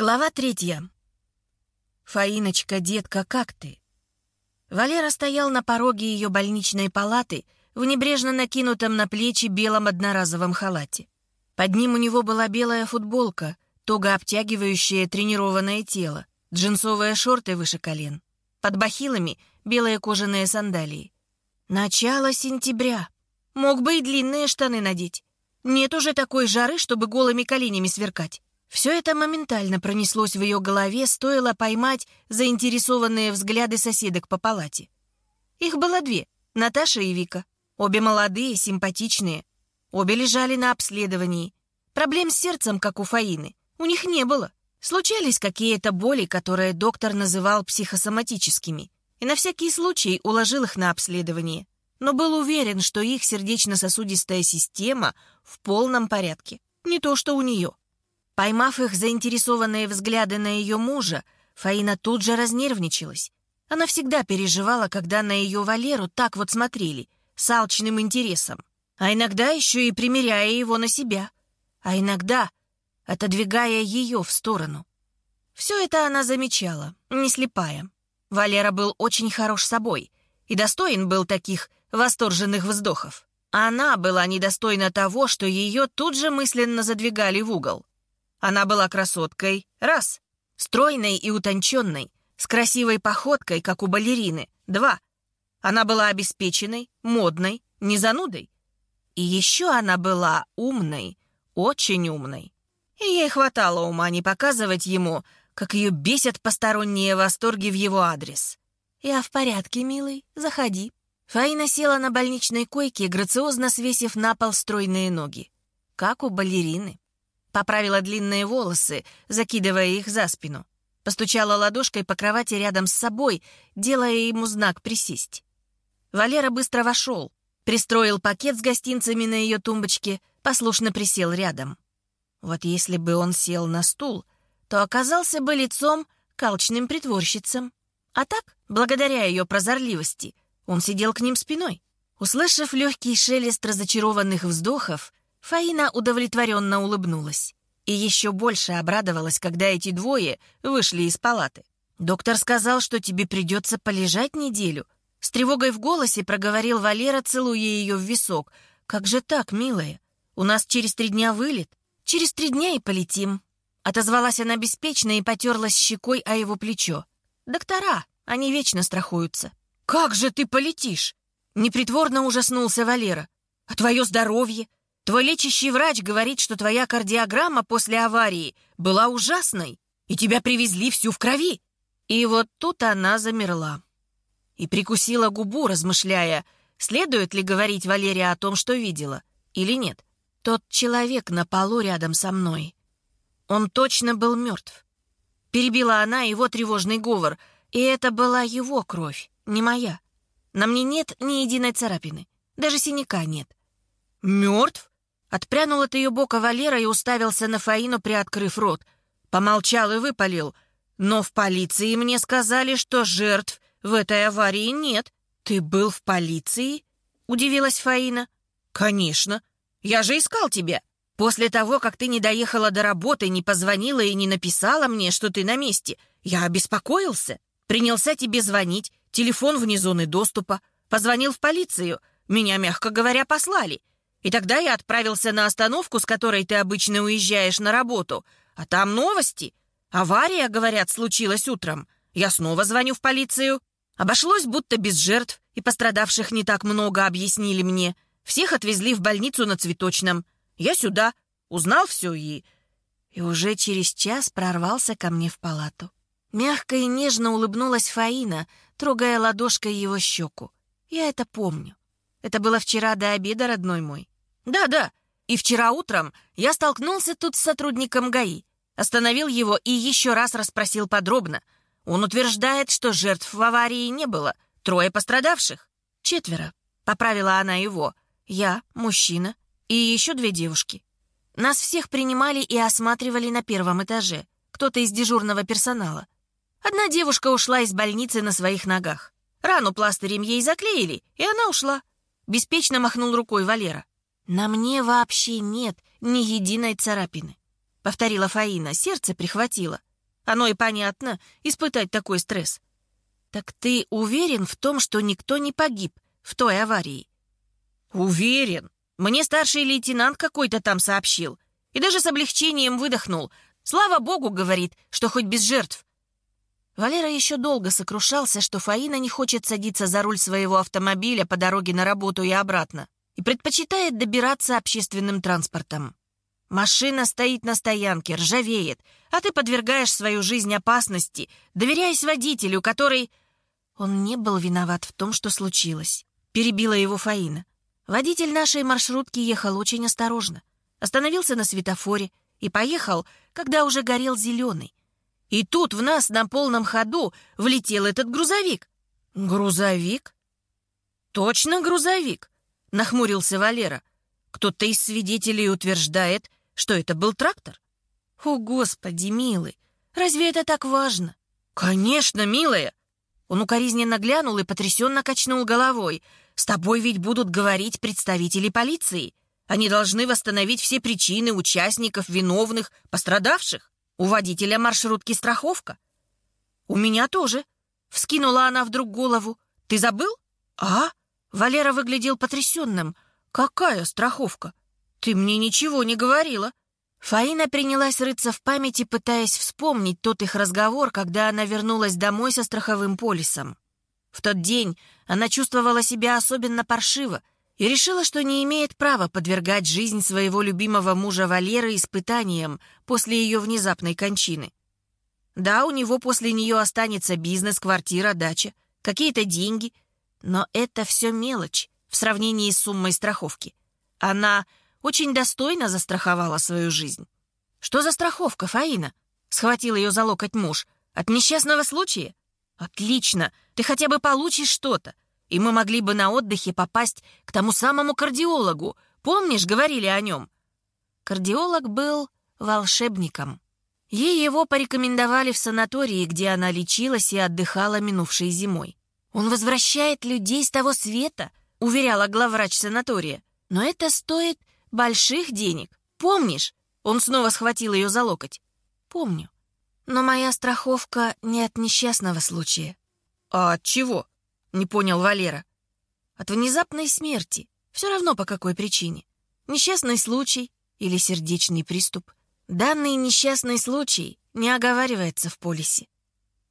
Глава третья. «Фаиночка, детка, как ты?» Валера стоял на пороге ее больничной палаты в небрежно накинутом на плечи белом одноразовом халате. Под ним у него была белая футболка, туго обтягивающая тренированное тело, джинсовые шорты выше колен. Под бахилами белые кожаные сандалии. Начало сентября. Мог бы и длинные штаны надеть. Нет уже такой жары, чтобы голыми коленями сверкать. Все это моментально пронеслось в ее голове, стоило поймать заинтересованные взгляды соседок по палате. Их было две — Наташа и Вика. Обе молодые, симпатичные. Обе лежали на обследовании. Проблем с сердцем, как у Фаины, у них не было. Случались какие-то боли, которые доктор называл психосоматическими, и на всякий случай уложил их на обследование. Но был уверен, что их сердечно-сосудистая система в полном порядке. Не то, что у нее. Поймав их заинтересованные взгляды на ее мужа, Фаина тут же разнервничалась. Она всегда переживала, когда на ее Валеру так вот смотрели, с алчным интересом, а иногда еще и примеряя его на себя, а иногда отодвигая ее в сторону. Все это она замечала, не слепая. Валера был очень хорош собой и достоин был таких восторженных вздохов. Она была недостойна того, что ее тут же мысленно задвигали в угол. Она была красоткой. Раз. Стройной и утонченной, с красивой походкой, как у балерины. Два. Она была обеспеченной, модной, не занудой. И еще она была умной, очень умной. И ей хватало ума не показывать ему, как ее бесят посторонние восторги в его адрес. «Я в порядке, милый, заходи». Фаина села на больничной койке, грациозно свесив на пол стройные ноги. Как у балерины. Поправила длинные волосы, закидывая их за спину. Постучала ладошкой по кровати рядом с собой, делая ему знак присесть. Валера быстро вошел, пристроил пакет с гостинцами на ее тумбочке, послушно присел рядом. Вот если бы он сел на стул, то оказался бы лицом калчным притворщицам. А так, благодаря ее прозорливости, он сидел к ним спиной. Услышав легкий шелест разочарованных вздохов, Фаина удовлетворенно улыбнулась. И еще больше обрадовалась, когда эти двое вышли из палаты. «Доктор сказал, что тебе придется полежать неделю». С тревогой в голосе проговорил Валера, целуя ее в висок. «Как же так, милая? У нас через три дня вылет. Через три дня и полетим». Отозвалась она беспечно и потерлась щекой о его плечо. «Доктора, они вечно страхуются». «Как же ты полетишь?» Непритворно ужаснулся Валера. «А твое здоровье? Твой лечащий врач говорит, что твоя кардиограмма после аварии была ужасной, и тебя привезли всю в крови. И вот тут она замерла. И прикусила губу, размышляя, следует ли говорить Валерия о том, что видела, или нет. Тот человек на полу рядом со мной. Он точно был мертв. Перебила она его тревожный говор, и это была его кровь, не моя. На мне нет ни единой царапины, даже синяка нет. «Мертв?» Отпрянул от ее бока Валера и уставился на Фаину, приоткрыв рот. Помолчал и выпалил. «Но в полиции мне сказали, что жертв в этой аварии нет. Ты был в полиции?» — удивилась Фаина. «Конечно. Я же искал тебя. После того, как ты не доехала до работы, не позвонила и не написала мне, что ты на месте, я обеспокоился. Принялся тебе звонить, телефон вне зоны доступа. Позвонил в полицию. Меня, мягко говоря, послали. И тогда я отправился на остановку, с которой ты обычно уезжаешь на работу. А там новости. Авария, говорят, случилась утром. Я снова звоню в полицию. Обошлось будто без жертв, и пострадавших не так много, объяснили мне. Всех отвезли в больницу на Цветочном. Я сюда. Узнал все и... И уже через час прорвался ко мне в палату. Мягко и нежно улыбнулась Фаина, трогая ладошкой его щеку. Я это помню. Это было вчера до обеда, родной мой. Да-да, и вчера утром я столкнулся тут с сотрудником ГАИ. Остановил его и еще раз расспросил подробно. Он утверждает, что жертв в аварии не было. Трое пострадавших. Четверо. Поправила она его. Я, мужчина и еще две девушки. Нас всех принимали и осматривали на первом этаже. Кто-то из дежурного персонала. Одна девушка ушла из больницы на своих ногах. Рану пластырем ей заклеили, и она ушла. Беспечно махнул рукой Валера. «На мне вообще нет ни единой царапины», — повторила Фаина. Сердце прихватило. Оно и понятно, испытать такой стресс. Так ты уверен в том, что никто не погиб в той аварии? Уверен. Мне старший лейтенант какой-то там сообщил. И даже с облегчением выдохнул. Слава богу, говорит, что хоть без жертв. Валера еще долго сокрушался, что Фаина не хочет садиться за руль своего автомобиля по дороге на работу и обратно и предпочитает добираться общественным транспортом. Машина стоит на стоянке, ржавеет, а ты подвергаешь свою жизнь опасности, доверяясь водителю, который... Он не был виноват в том, что случилось. Перебила его Фаина. Водитель нашей маршрутки ехал очень осторожно. Остановился на светофоре и поехал, когда уже горел зеленый. И тут в нас на полном ходу влетел этот грузовик. «Грузовик?» «Точно грузовик», — нахмурился Валера. «Кто-то из свидетелей утверждает, что это был трактор? О, Господи, милый, разве это так важно? Конечно, милая. Он укоризненно глянул и потрясенно качнул головой. С тобой ведь будут говорить представители полиции. Они должны восстановить все причины участников, виновных, пострадавших. У водителя маршрутки страховка. У меня тоже. Вскинула она вдруг голову. Ты забыл? А? Валера выглядел потрясенным. Какая страховка? «Ты мне ничего не говорила». Фаина принялась рыться в памяти, пытаясь вспомнить тот их разговор, когда она вернулась домой со страховым полисом. В тот день она чувствовала себя особенно паршиво и решила, что не имеет права подвергать жизнь своего любимого мужа Валеры испытаниям после ее внезапной кончины. Да, у него после нее останется бизнес, квартира, дача, какие-то деньги, но это все мелочь в сравнении с суммой страховки. Она очень достойно застраховала свою жизнь. «Что за страховка, Фаина?» — схватил ее за локоть муж. «От несчастного случая?» «Отлично! Ты хотя бы получишь что-то. И мы могли бы на отдыхе попасть к тому самому кардиологу. Помнишь, говорили о нем?» Кардиолог был волшебником. Ей его порекомендовали в санатории, где она лечилась и отдыхала минувшей зимой. «Он возвращает людей с того света», — уверяла главврач санатория. «Но это стоит больших денег. Помнишь?» Он снова схватил ее за локоть. «Помню. Но моя страховка не от несчастного случая». «А от чего?» — не понял Валера. «От внезапной смерти. Все равно по какой причине. Несчастный случай или сердечный приступ. Данный несчастный случай не оговаривается в полисе».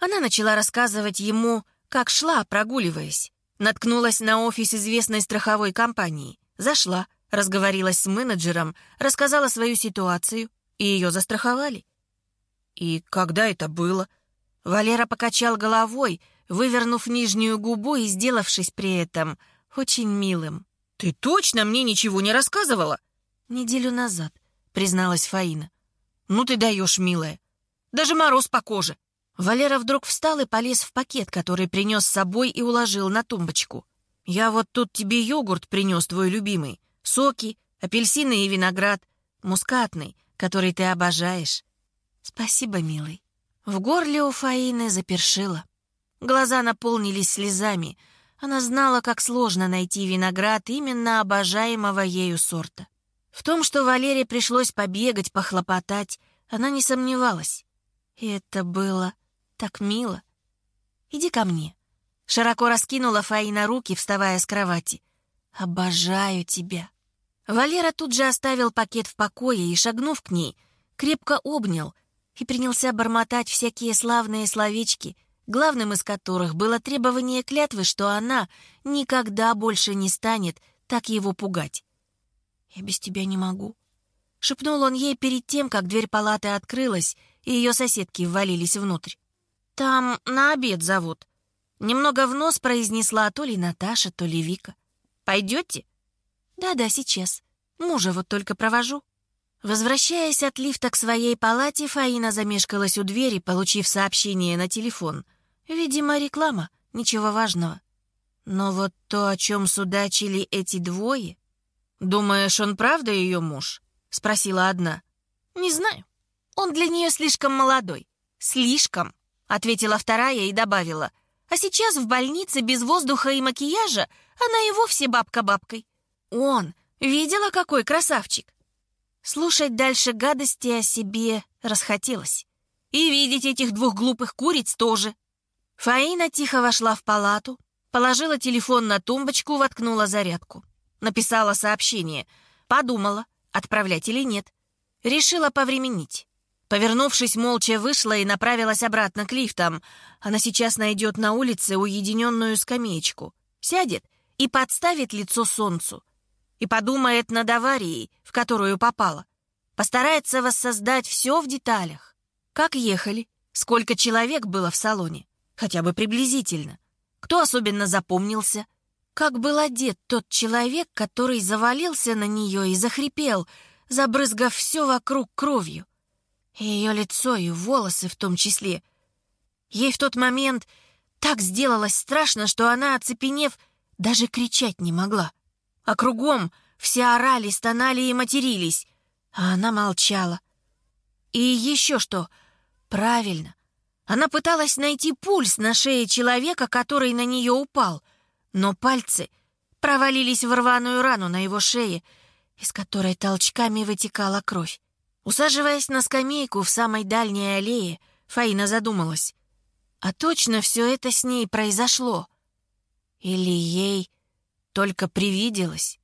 Она начала рассказывать ему, как шла, прогуливаясь. Наткнулась на офис известной страховой компании. Зашла, разговорилась с менеджером, рассказала свою ситуацию, и ее застраховали. И когда это было? Валера покачал головой, вывернув нижнюю губу и сделавшись при этом очень милым. «Ты точно мне ничего не рассказывала?» «Неделю назад», — призналась Фаина. «Ну ты даешь, милая. Даже мороз по коже». Валера вдруг встал и полез в пакет, который принес с собой и уложил на тумбочку. «Я вот тут тебе йогурт принес, твой любимый соки, апельсины и виноград, мускатный, который ты обожаешь. Спасибо, милый. В горле у Фаины запершило. Глаза наполнились слезами. Она знала, как сложно найти виноград именно обожаемого ею сорта. В том, что Валере пришлось побегать, похлопотать, она не сомневалась. И это было так мило. «Иди ко мне». Широко раскинула Фаина руки, вставая с кровати. «Обожаю тебя». Валера тут же оставил пакет в покое и, шагнув к ней, крепко обнял и принялся бормотать всякие славные словечки, главным из которых было требование клятвы, что она никогда больше не станет так его пугать. «Я без тебя не могу», — шепнул он ей перед тем, как дверь палаты открылась, и ее соседки ввалились внутрь. «Там на обед зовут». Немного в нос произнесла то ли Наташа, то ли Вика. «Пойдете?» «Да-да, сейчас. Мужа вот только провожу». Возвращаясь от лифта к своей палате, Фаина замешкалась у двери, получив сообщение на телефон. Видимо, реклама, ничего важного. Но вот то, о чем судачили эти двое... «Думаешь, он правда ее муж?» — спросила одна. «Не знаю. Он для нее слишком молодой. Слишком», — ответила вторая и добавила. «А сейчас в больнице без воздуха и макияжа она и вовсе бабка бабкой. Он! Видела, какой красавчик? Слушать дальше гадости о себе расхотелось. И видеть этих двух глупых куриц тоже. Фаина тихо вошла в палату, положила телефон на тумбочку, воткнула зарядку. Написала сообщение. Подумала, отправлять или нет. Решила повременить. Повернувшись, молча вышла и направилась обратно к лифтам. Она сейчас найдет на улице уединенную скамеечку. Сядет и подставит лицо солнцу. И подумает над аварией, в которую попала. Постарается воссоздать все в деталях. Как ехали, сколько человек было в салоне, хотя бы приблизительно. Кто особенно запомнился? Как был одет тот человек, который завалился на нее и захрипел, забрызгав все вокруг кровью? И ее лицо и волосы в том числе. Ей в тот момент так сделалось страшно, что она, оцепенев, даже кричать не могла. А кругом все орали, стонали и матерились, а она молчала. И еще что, правильно, она пыталась найти пульс на шее человека, который на нее упал, но пальцы провалились в рваную рану на его шее, из которой толчками вытекала кровь. Усаживаясь на скамейку в самой дальней аллее, Фаина задумалась. А точно все это с ней произошло? Или ей только привиделось?